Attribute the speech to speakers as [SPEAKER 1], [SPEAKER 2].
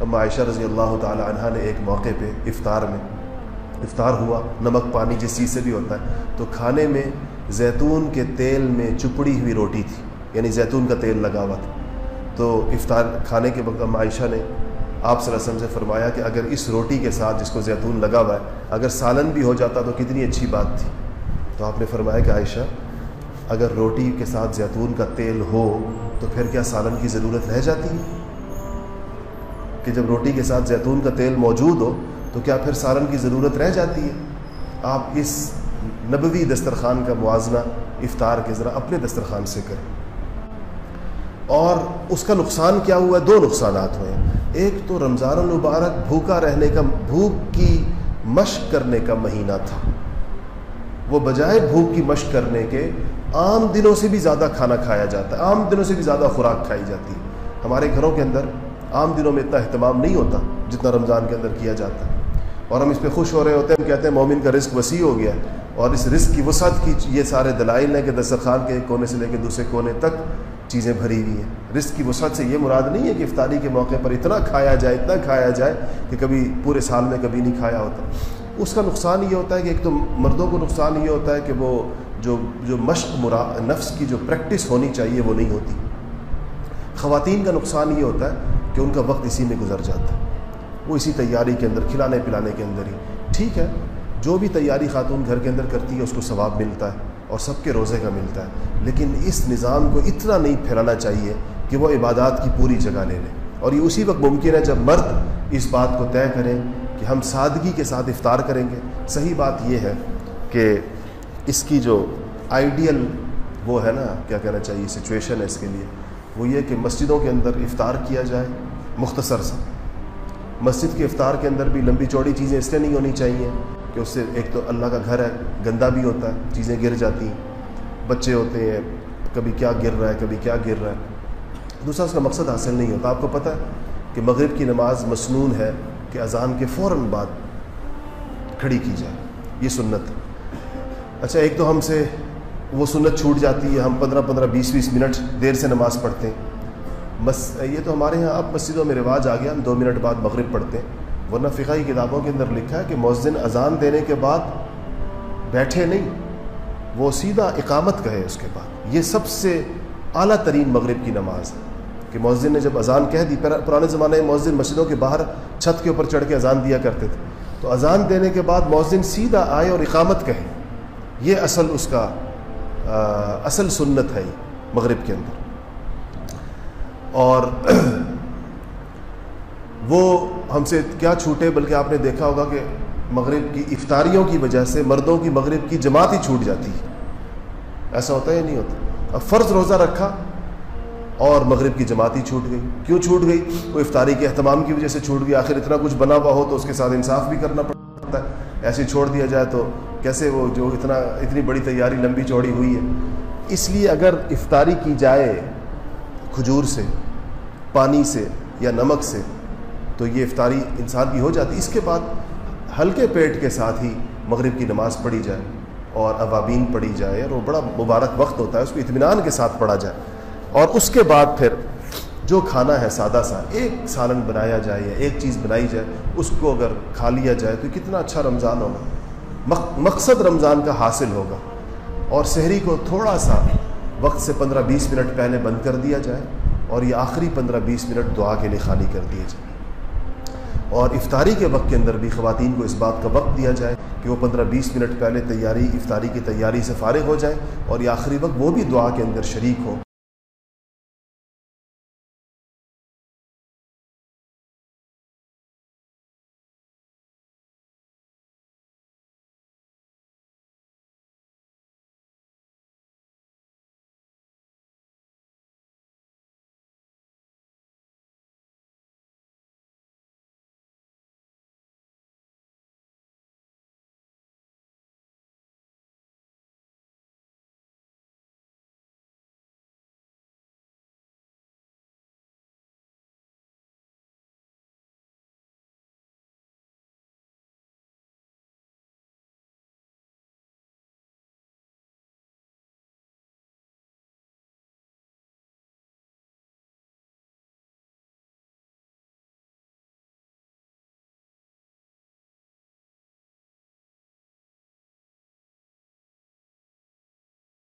[SPEAKER 1] اما عائشہ رضی اللہ تعالی عنہ نے ایک موقع پہ افطار میں، افطار ہوا، نمک پانی جس چیز سے بھی ہوتا ہے، تو کھانے میں زیتون کے تیل میں چپڑی ہوئی روٹی تھی یعنی زیتون کا تیل لگا ہوا تھا۔ تو افطار کھانے کے وقت عائشہ نے آپ صلی اللہ علیہ وسلم سے فرمایا کہ اگر اس روٹی کے ساتھ جس کو زیتون لگا ہوا ہے، اگر سالن بھی ہو جاتا تو کتنی اچھی بات تھی۔ تو آپ نے فرمایا کہ عائشہ، اگر روٹی کے ساتھ زیتون کا تیل ہو تو پھر کیا سالن کی ضرورت رہ جاتی؟ ہے کہ جب روٹی کے ساتھ زیتون کا تیل موجود ہو تو کیا پھر سالن کی ضرورت رہ جاتی ہے؟ آپ اس نبوی دسترخوان کا موازنہ افطار کے ذرا اپنے دسترخوان سے کریں۔ اور اس کا نقصان کیا ہوا؟ ہے دو نقصانات ہوئے۔ ایک تو رمضان المبارک بھوکا رہنے کا، بھوک کی مشق کرنے کا مہینہ تھا۔ وہ بجائے بھوک کی مشق کرنے کے، عام دنوں سے بھی زیادہ کھانا کھایا جاتا ہے، عام دنوں سے بھی زیادہ خوراک کھائی جاتی ہے۔ ہمارے گھروں کے اندر عام دنوں میں اتنا اہتمام نہیں ہوتا جتنا رمضان کے اندر کیا جاتا ہے۔ اور ہم اس پہ خوش ہو رہے ہوتے ہیں، ہم کہتے ہیں مومن کا رزق وسیع ہو گیا ہے۔ اور اس رزق کی وسعت کی یہ سارے دلائل ہیں کہ دسترخوان کے ایک کونے سے لے کے دوسرے کونے تک چیزیں بھری ہوئی ہیں۔ رزق کی وسعت سے یہ مراد نہیں ہے کہ افطاری کے موقع پر اتنا کھایا جائے، اتنا کھایا جائے کہ کبھی پورے سال میں کبھی نہیں کھایا ہوتا۔ اس کا نقصان یہ ہوتا ہے کہ ایک تو مردوں کو نقصان یہ ہوتا ہے کہ وہ جو جو مشق مرا، نفس کی جو پریکٹس ہونی چاہیے وہ نہیں ہوتی۔ خواتین کا نقصان یہ ہوتا ہے کہ ان کا وقت اسی میں گزر جاتا ہے۔ وہ اسی تیاری کے اندر، کھلانے پلانے کے اندر ہی۔ ٹھیک ہے، جو بھی تیاری خاتون گھر کے اندر کرتی ہے، اس کو ثواب ملتا ہے اور سب کے روزے کا ملتا ہے۔ لیکن اس نظام کو اتنا نہیں پھیلانا چاہیے کہ وہ عبادات کی پوری جگہ لے لیں اور یہ اسی وقت ممکن ہے جب مرد اس بات کو طے کریں کہ ہم سادگی کے ساتھ افطار کریں گے۔ صحیح بات یہ ہے کہ اس کی جو آئیڈیل وہ ہے نا، کیا کہنا چاہیے سچویشن ہے اس کے لیے۔ وہ یہ کہ مسجدوں کے اندر افطار کیا جائے، مختصر سا۔ مسجد کے افطار کے اندر بھی لمبی چوڑی چیزیں اس لیے نہیں ہونی چاہیے کہ اس سے ایک تو اللہ کا گھر ہے، گندا بھی ہوتا ہے، چیزیں گر جاتی ہیں۔ بچے ہوتے ہیں، کبھی کیا گر رہا ہے، کبھی کیا گر رہا ہے۔ دوسرا، اس کا مقصد حاصل نہیں ہوتا۔ آپ کو پتہ ہے کہ مغرب کی نماز مصنون ہے کہ اذان کے فوراً بعد کھڑی کی جائے۔ یہ سنت اچھا ایک تو ہم سے وہ سنت چھوٹ جاتی ہے، ہم پندرہ پندرہ بیس بیس منٹ دیر سے نماز پڑھتے ہیں۔ بس یہ تو ہمارے یہاں اب مسجدوں میں رواج آ گیا، ہم دو منٹ بعد مغرب پڑھتے ہیں۔ ورنہ فقائی کتابوں کے اندر لکھا ہے کہ مؤذن اذان دینے کے بعد بیٹھے نہیں، وہ سیدھا اقامت کہے اس کے بعد۔ یہ سب سے اعلیٰ ترین مغرب کی نماز ہے۔ کہ مؤذن نے جب اذان کہہ دی پرانے زمانے میں مؤذن مسجدوں کے باہر چھت کے اوپر چڑھ کے اذان دیا کرتے تھے۔ تو اذان دینے کے بعد مؤذن سیدھا آئے اور اقامت کہے۔ یہ اصل اس کا اصل سنت ہے مغرب کے اندر۔ اور وہ ہم سے کیا چھوٹے، بلکہ آپ نے دیکھا ہوگا کہ مغرب کی افطاریوں کی وجہ سے مردوں کی مغرب کی جماعت ہی چھوٹ جاتی ہے۔ ایسا ہوتا ہے یا نہیں ہوتا؟ اب فرض روزہ رکھا اور مغرب کی جماعت ہی چھوٹ گئی۔ کیوں چھوٹ گئی؟ وہ افطاری کے اہتمام کی وجہ سے چھوٹ گئی۔ آخر اتنا کچھ بنا ہوا ہو تو اس کے ساتھ انصاف بھی کرنا پڑتا ہے۔ ایسے چھوڑ دیا جائے تو کیسے وہ جو اتنا اتنی بڑی تیاری لمبی چوڑی ہوئی ہے؟ اس لیے اگر افطاری کی جائے کھجور سے، پانی سے یا نمک سے، تو یہ افطاری انسان کی ہو جاتی۔ اس کے بعد ہلکے پیٹ کے ساتھ ہی مغرب کی نماز پڑھی جائے اور عوابین پڑھی جائے اور وہ بڑا مبارک وقت ہوتا ہے، اس کو اطمینان کے ساتھ پڑھا جائے۔ اور اس کے بعد پھر جو کھانا ہے سادہ سا، ایک سالن بنایا جائے یا ایک چیز بنائی جائے، اس کو اگر کھا لیا جائے تو کتنا اچھا رمضان ہوگا۔ مقصد رمضان کا حاصل ہوگا۔ اور شہری کو تھوڑا سا وقت سے پندرہ بیس منٹ پہلے بند کر دیا جائے اور یہ آخری پندرہ بیس منٹ دعا کے لیے خالی کر دیے جائے اور افطاری کے وقت کے اندر بھی خواتین کو اس بات کا وقت دیا جائے کہ وہ پندرہ بیس منٹ پہلے تیاری، افطاری کی تیاری سے فارغ ہو جائے اور یہ آخری وقت وہ بھی دعا کے اندر شریک ہو۔